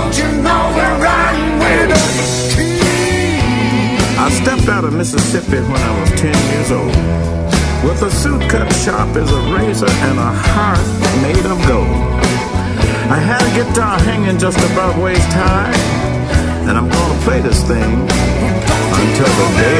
Don't you know we're riding with stepped out of Mississippi when I was 10 years old with a suit cut sharp as a razor and a heart made of gold. I had a guitar hanging just above waist high, and I'm gonna play this thing until the day